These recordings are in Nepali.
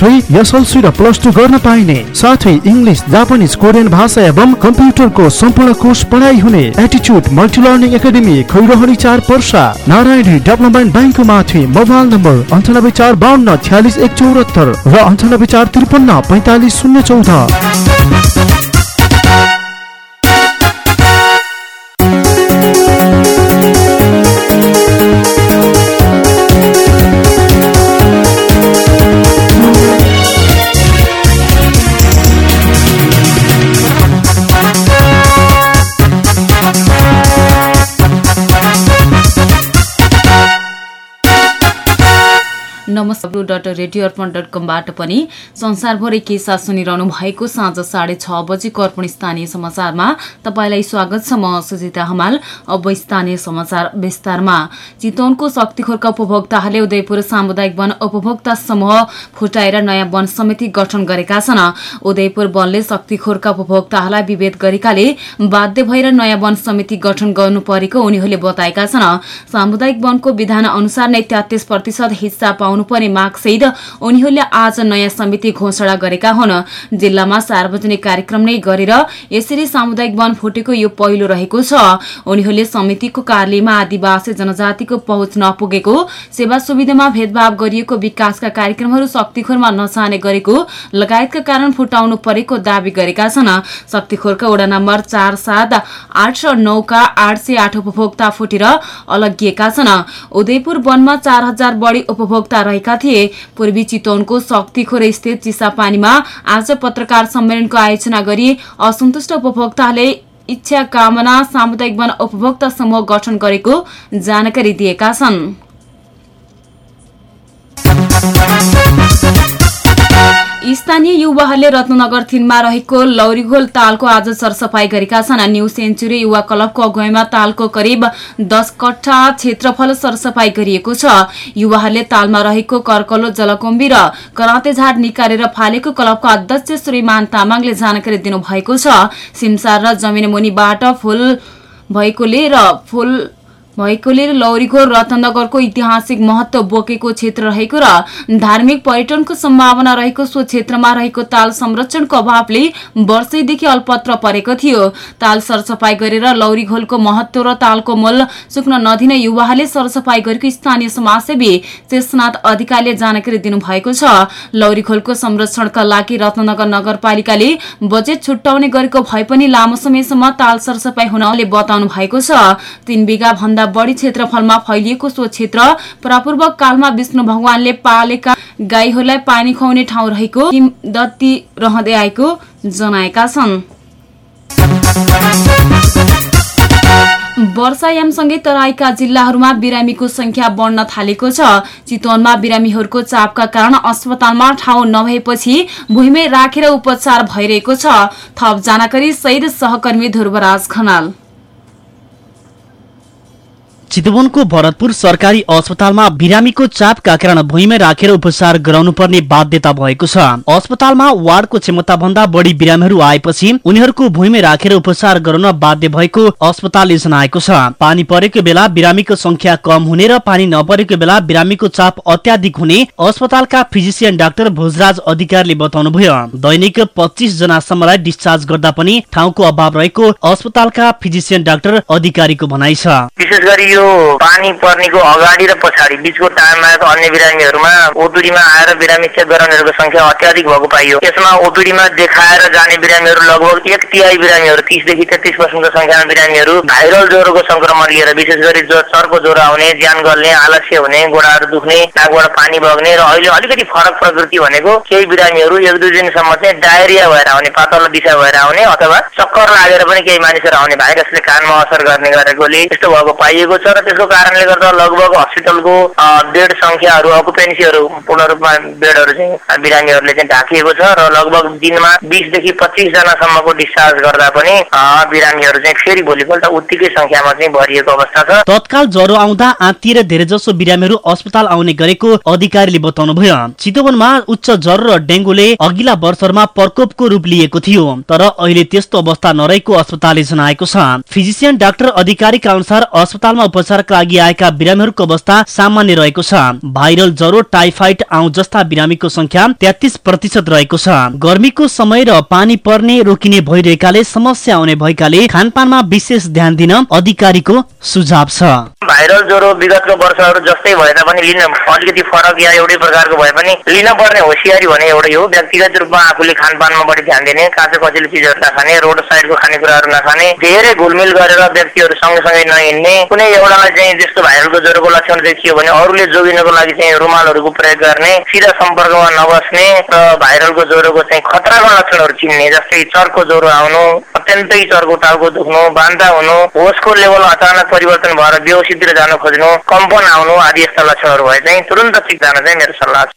थ्री एसएलसी र प्लस टू गर्न पाइने। साथै इङ्ग्लिस जापानिज कोरियन भाषा एवं कम्प्युटरको सम्पूर्ण कोर्स पढाइ हुने एटिच्युड मल्टी लर्निङ एकाडेमी खैरहनी चार पर्सा। नारायणी डेभलपमेन्ट ब्याङ्कको माथि मोबाइल नम्बर अन्ठानब्बे चार बाहन्न छ्यालिस एक चौरात्तर र अन्ठानब्बे चार त्रिपन्न पैँतालिस शून्य चौध। डट रेडियो अर्पण डट कमबाट पनि संसारभरि के साथ सुनिरहनु भएको साँझ साढे छ बजेको अर्पण स्थानीय समाचारमा तपाईँलाई स्वागत छ। म सुजिता हमाल अब स्थानीय समाचार विस्तारमा। चितवनको शक्तिखोरका उपभोक्ताहरूले उदयपुर सामुदायिक वन उपभोक्ता समूह फुटाएर नयाँ वन समिति गठन गरेका छन्। उदयपुर वनले शक्तिखोरका उपभोक्ताहरूलाई विभेद गरेकाले बाध्य भएर नयाँ वन समिति गठन गर्नु परेको उनीहरूले बताएका छन्। सामुदायिक वनको विधान अनुसार नै तेत्तिस प्रतिशत हिस्सा पाउनु हुनुपर्ने मागसहित उनीहरूले आज नयाँ समिति घोषणा गरेका हुन्। जिल्लामा सार्वजनिक कार्यक्रम नै गरेर यसरी सामुदायिक वन फुटेको यो पहिलो रहेको छ। उनीहरूले समितिको कार्यालयमा आदिवासी जनजातिको पहुँच नपुगेको सेवा सुविधामा भेदभाव गरिएको विकासका कार्यक्रमहरू शक्तिखोरमा नचाहने गरेको लगायतका कारण फुटाउनु परेको दावी गरेका छन्। शक्तिखोरका वडा नम्बर चार सात आठ र नौका आठ सय आठ उपभोक्ता फुटेर अलगिएका छन्। उदयपुर वनमा चार हजार बढी उपभोक्ता रहेका थिए। पूर्वी चितवनको शक्तिखोर स्थित चिसापानीमा आज पत्रकार सम्मेलनको आयोजना गरी असन्तुष्ट उपभोक्ताले इच्छा कामना सामुदायिक वन उपभोक्ता समूह गठन गरेको जानकारी दिएका छन्। स्थानीय युवाहरूले रत्नगर थिनमा रहेको लौरीघोल तालको आज सरसफाई गरेका छन्। न्यू सेन्चुरी युवा क्लबको अगुवाईमा तालको करिब दस कट्ठा क्षेत्रफल सरसफाई गरिएको छ। युवाहरूले तालमा रहेको कर्कलो जलकुम्बी र करातेझाड निकालेर फालेको क्लबका अध्यक्ष श्रीमान तामाङले जानकारी दिनुभएको छ। सिमसार र जमिन मुनिबाट फूल भएकोले र फूल भएकोले लौरीघोर रत्नगरको ऐतिहासिक महत्व बोकेको क्षेत्र रहेको र धार्मिक पर्यटनको सम्भावना रहेको सो क्षेत्रमा रहेको ताल संरक्षणको अभावले वर्षैदेखि अल्पत्र परेको थियो। ताल सरसफाई गरेर लौरीघोलको महत्व र तालको मूल सुक्न नदिने युवाहरूले सरसफाई गरेको स्थानीय समाजसेवी शेषनाथ अधिकारीले जानकारी दिनुभएको छ। लौरीखोलको संरक्षणका लागि रत्नगर नगरपालिकाले बजेट छुट्याउने गरेको भए पनि लामो समयसम्म ताल सरसफाई हुनले बताउनु भएको छ। तीन बिघा बढी क्षेत्रफलमा फैलिएको सो क्षेत्र परापूर्व कालमा विष्णु भगवानले पालेका गाईहरूलाई पानी खुवाउने ठाउँ रहेको दत्ती रहँदै आएको जनाएका छन्। वर्षायामसँगै तराईका जिल्लाहरूमा बिरामीको संख्या बढ्न थालेको छ। चितवनमा बिरामीहरूको चापका कारण अस्पतालमा ठाउँ नभएपछि भुइँमै राखेर उपचार भइरहेको छ। थप जानकारी सहित सहकर्मी ध्रुवराज खनाल। चितवनको भरतपुर सरकारी अस्पतालमा बिरामीको चापका कारण भुइँमै राखेर उपचार गराउनु पर्ने बाध्यता भएको छ। अस्पतालमा वार्डको क्षमता भन्दा बढी बिरामीहरू आएपछि उनीहरूको भुइँमै राखेर उपचार गराउन बाध्य भएको अस्पतालले जनाएको छ। पानी परेको बेला बिरामीको संख्या कम हुने र पानी नपरेको बेला बिरामीको चाप अत्याधिक हुने अस्पतालका फिजिसियन डाक्टर भोजराज अधिकारीले बताउनुभयो। दैनिक पच्चिस जनासम्मलाई डिस्चार्ज गर्दा पनि ठाउँको अभाव रहेको अस्पतालका फिजिसियन डाक्टर अधिकारीको भनाइ छ। विशेष गरी पानी पर्नेको अगाडि र पछाडि बिचको टाइममा अन्य बिरामीहरूमा ओपिडीमा आएर बिरामी चेक गराउनेहरूको संख्या अत्याधिक भएको पाइयो। यसमा ओपिडीमा देखाएर जाने बिरामीहरू लगभग एक तिहाई बिरामीहरू तिसदेखि तेत्तिस पर्सेन्टको संख्यामा बिरामीहरू भाइरल ज्वरोको संक्रमण लिएर विशेष गरी चर्को ज्वरो आउने ज्यान गल्ने आलस्य हुने गोडाहरू दुख्ने नाकबाट पानी बग्ने र अहिले अलिकति फरक प्रकृति भनेको केही बिरामीहरू एक दुई दिनसम्म चाहिँ डायरिया भएर आउने पातलो दिशा भएर आउने अथवा चक्कर लागेर पनि केही मानिसहरू आउने भाइरसले कानमा असर गर्ने गरेकोले यस्तो भएको पाइएको छ। र त्यसको कारणले गर्दा लगभग हस्पिटलको बेड संख्याहरू अकुपेन्सीहरू पूर्ण रूपमा बेडहरू चाहिँ बिरामीहरूले चाहिँ ढाकिएको छ र लगभग दिनमा बिसदेखि पच्चिसजनासम्मको डिस्चार्ज गर्दा पनि बिरामीहरू चाहिँ फेरि भोलिपल्ट उत्तिकै संख्यामा चाहिँ भरिएको अवस्था छ। तत्काल ज्वरो आउँदा आत्तिएर धेरै जसो बिरामीहरू अस्पताल आउने गरेको अधिकारीले बताउनुभयो चितवनमा उच्च ज्वरो र डेङ्गुले अघिल्ला वर्षहरूमा प्रकोपको रूप लिएको थियो तर अहिले त्यस्तो अवस्था नरहेको अस्पतालले जनाएको छ। फिजिसियन डाक्टर अधिकारीका अनुसार अस्पतालमा उपचारका लागि आएका बिरामीहरूको अवस्था सामान्य रहेको छ। भाइरल ज्वरो टाइफाइड आउँ जस्ता बिरामीको संख्या तेत्तिस प्रतिशत रहेको छ। गर्मीको समय र पानी पर्ने रोकिने भइरहेकाले समस्या आउने भएकाले खानपानमा विशेष ध्यान दिन अधिकारीको सुझाव छ। भाइरल ज्वरो विगतको वर्षहरू जस्तै भए तापनि लिन अलिकति फरक या एउटै प्रकारको भए पनि लिन पर्ने होसियारी भने एउटै हो। व्यक्तिगत रूपमा आफूले खानपानमा बढी ध्यान दिने काँचो कचिलो चिजहरू नखाने रोड साइडको खानेकुराहरू नखाने धेरै घुलमिल गरेर व्यक्तिहरू सँगसँगै नहिँड्ने कुनै एउटालाई चाहिँ त्यस्तो भाइरलको ज्वरोको लक्षण देखियो भने अरूले जोगिनको लागि चाहिँ रुमालहरूको प्रयोग गर्ने सिधा सम्पर्कमा नबस्ने र भाइरलको ज्वरोको चाहिँ खतराको लक्षणहरू चिन्ने जस्तै चर्को ज्वरो आउनु अत्यन्तै चर्को टाउको दुख्नु बान्ता हुनु होसको लेभल अचानक परिवर्तन भएर बेहोसीतिर जान खोज्नु कम्पन आउनु आदि यस्ता लक्षणहरू भए चाहिँ तुरन्त ठिक जान चाहिँ मेरो सल्लाह छ।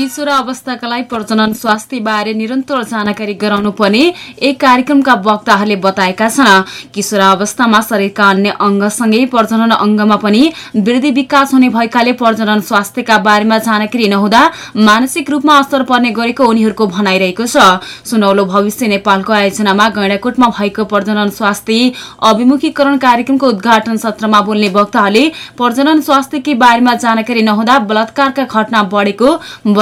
किशोर अवस्थाका लागि प्रजनन स्वास्थ्य बारे निरन्तर जानकारी गराउनु पर्ने एक कार्यक्रमका वक्ताहरूले बताएका छन्। किशोर अवस्थामा शरीरका अन्य अङ्गसँगै प्रजनन अङ्गमा पनि वृद्धि विकास हुने भएकाले प्रजनन स्वास्थ्यका बारेमा जानकारी नहुँदा मानसिक रूपमा असर पर्ने गरेको उनीहरूको भनाइरहेको छ। सुनौलो भविष्य नेपालको आयोजनामा गैँडाकोटमा भएको प्रजनन स्वास्थ्य अभिमुखीकरण कार्यक्रमको उद्घाटन सत्रमा बोल्ने वक्ताहरूले प्रजनन स्वास्थ्यकै बारेमा जानकारी नहुँदा बलात्कारका घटना बढेको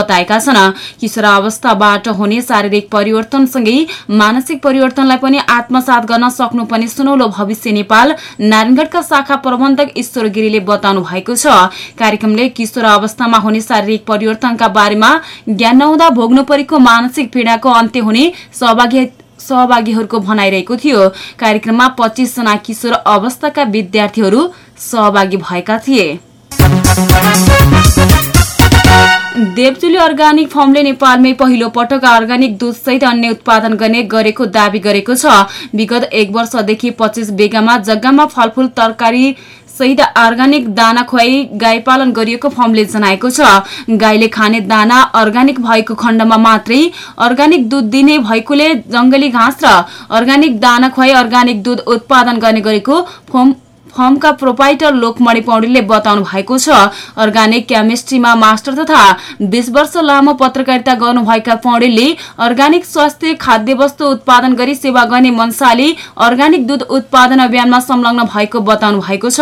बताएका छन्। किशोरावस्थाबाट हुने शारीरिक परिवर्तनसँगै मानसिक परिवर्तनलाई पनि आत्मसात गर्न सक्नुपर्ने सुनौलो भविष्य नेपाल नारायणगढ़का शाखा प्रबन्धक ईश्वर गिरीले बताउनु भएको छ। कार्यक्रमले किशोर अवस्थामा हुने शारीरिक परिवर्तनका बारेमा ज्ञान नहुँदा भोग्नु परेको मानसिक पीड़ाको अन्त्य हुने सहभागी सहभागीहरूको भनाइरहेको थियो। कार्यक्रममा पच्चिस जना किशोर अवस्थाका विद्यार्थीहरू सहभागी भएका थिए। देवचुली अर्ग्यानिक फर्मले नेपालमै पहिलो पटक अर्ग्यानिक दुधसहित अन्य उत्पादन गर्ने गरेको दावी गरेको छ। विगत एक वर्षदेखि पच्चिस बेगामा जग्गामा फलफूल तरकारी सहित अर्ग्यानिक दाना खुवाई गाई पालन गरिएको फर्मले जनाएको छ। गाईले खाने दाना अर्ग्यानिक भएको खण्डमा मात्रै अर्ग्यानिक दुध दिने भएकोले जंगली घाँस र अर्ग्यानिक दाना खुवाई अर्ग्यानिक दुध उत्पादन गर्ने गरेको फर्म फर्मका प्रोपाइटर लोकमणि पौडेलले बताउनु भएको छ अर्ग्यानिक केमिस्ट्रीमा मास्टर तथा बीस वर्ष लामो पत्रकारिता गर्नुभएका पौडेलले अर्ग्यानिक स्वास्थ्य खाद्य वस्तु उत्पादन गरी सेवा गर्ने मनसाले अर्ग्यानिक दुध उत्पादन अभियानमा संलग्न भएको बताउनु भएको छ।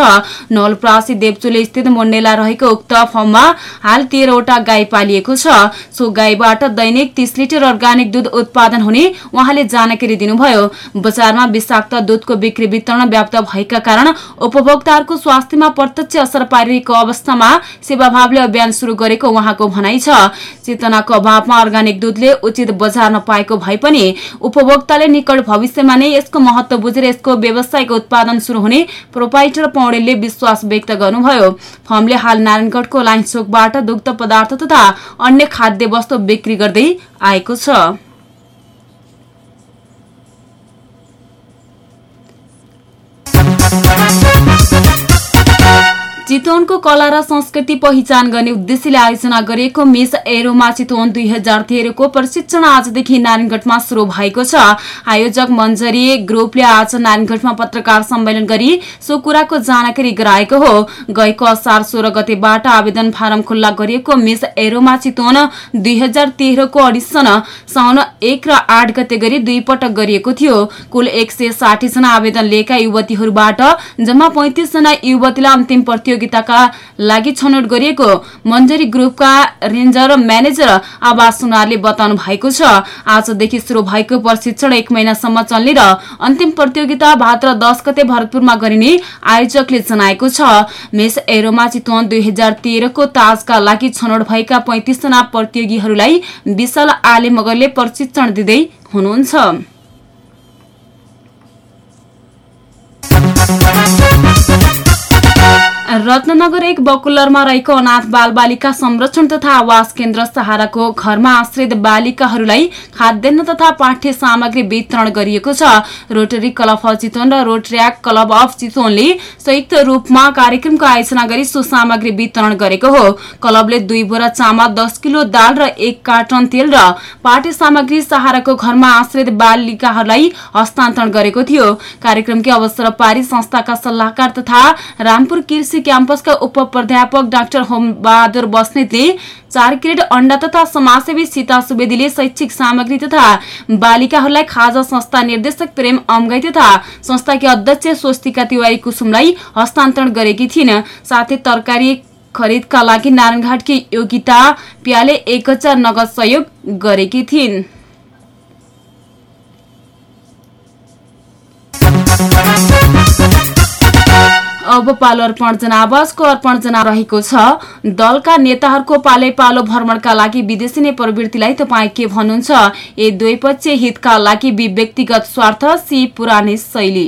नवलप्रासी देवचुले स्थित मुन्डेला रहेको उक्त फर्ममा हाल तेह्रवटा गाई पालिएको छ। सो गाईबाट दैनिक तीस लिटर अर्ग्यानिक दुध उत्पादन हुने उहाँले जानकारी दिनुभयो। बजारमा विषाक्त दुधको बिक्री वितरण व्याप्त भएका कारण उपभोक्ताहरूको स्वास्थ्यमा प्रत्यक्ष असर पारिरहेको अवस्थामा सेवाभावले अभियान शुरू गरेको उहाँको भनाइ छ। चेतनाको अभावमा अर्ग्यानिक दुधले उचित बजार नपाएको भए पनि उपभोक्ताले निकट भविष्यमा नै यसको महत्व बुझेर यसको व्यावसायिक उत्पादन शुरू हुने प्रोपाइटर पौडेलले विश्वास व्यक्त गर्नुभयो। फर्मले हाल नारायणगढ़को लाइनचोकबाट दुग्ध पदार्थ तथा अन्य खाद्य वस्तु बिक्री गर्दै आएको छ। चितवनको कला र संस्कृति पहिचान गर्ने उद्देश्यले आयोजना गरिएको मिस एरोमा चितवन दुई हजार तेह्रको प्रशिक्षण आजदेखि नारायणगढमा शुरू भएको छ। आयोजक मञ्जरी ग्रुपले आज नारायणगढमा पत्रकार सम्मेलन गरी सो कुराको जानकारी गराएको हो। गएको असार सोह्र गतेबाट आवेदन फारम खुल्ला गरिएको मिस एरोमा चितवन दुई हजार तेह्रको अडिसन साउन एक र आठ गते गरी दुई पटक गरिएको थियो। कुल एक सय साठी जना आवेदन लिएका युवतीहरूबाट जम्मा पैंतिस जना युवतीलाई अन्तिम प्रतियोगिता प्रतियोगिताका लागि छनौट गरिएको मञ्जरी ग्रुपका रेन्जर म्यानेजर आवास सुनारले बताउनु भएको छ। आजदेखि शुरू भएको प्रशिक्षण एक महिनासम्म चल्ने र अन्तिम प्रतियोगिता भाद्र दस गते भरतपुरमा गरिने आयोजकले जनाएको छ। मेस एरोमा चितवन दुई हजार तेह्रको ताजका लागि छनौट भएका पैंतिसजना प्रतियोगीहरूलाई विशाल आले मगरले प्रशिक्षण दिँदै हुनुहुन्छ। रत्नगर एक बकुलरमा रहेको अनाथ बाल बालिका संरक्षण तथा आवास केन्द्र सहाराको घरमा आश्रित बालिकाहरूलाई खाद्यान्न तथा पाठ्य सामग्री वितरण गरिएको छ। रोटरी क्लब अफ चितवन र रोटरीक क्लब अफ चितवनले संयुक्त रूपमा कार्यक्रमको आयोजना गरी सो सामग्री वितरण गरेको हो। क्लबले दुई बोरा चामल दस किलो दाल र एक कार्टन तेल र पाठ्य सामग्री सहाराको घरमा आश्रित बालिकाहरूलाई हस्तान्तरण गरेको थियो। कार्यक्रमकै अवसर पारी संस्थाका सल्लाहकार तथा रामपुर कृषि क्याम्पसका उप प्राध्यापक डाक्टर होमबहादुर बस्नेतले चार क्रेड अण्डा तथा समाजसेवी सीता सुवेदीले शैक्षिक सामग्री तथा बालिकाहरूलाई खाजा संस्था निर्देशक प्रेम अमगाई तथा संस्थाकी अध्यक्ष स्वस्तिका तिवारी कुसुमलाई हस्तान्तरण गरेकी थिइन्। साथै तरकारी खरिदका लागि नारायणघाटकी योगिता प्याले एक हजार नगद सहयोग गरेकी थिइन्। अब पालो अर्पण जनावासको अर्पण जना रहेको छ। दलका नेताहरूको पालै पालो भ्रमणका लागि विदेशी नै प्रवृत्तिलाई तपाईँ के भन्नुहुन्छ? ए द्वैपक्षीय हितका लागि व्यक्तिगत स्वार्थ सी पुराने शैली।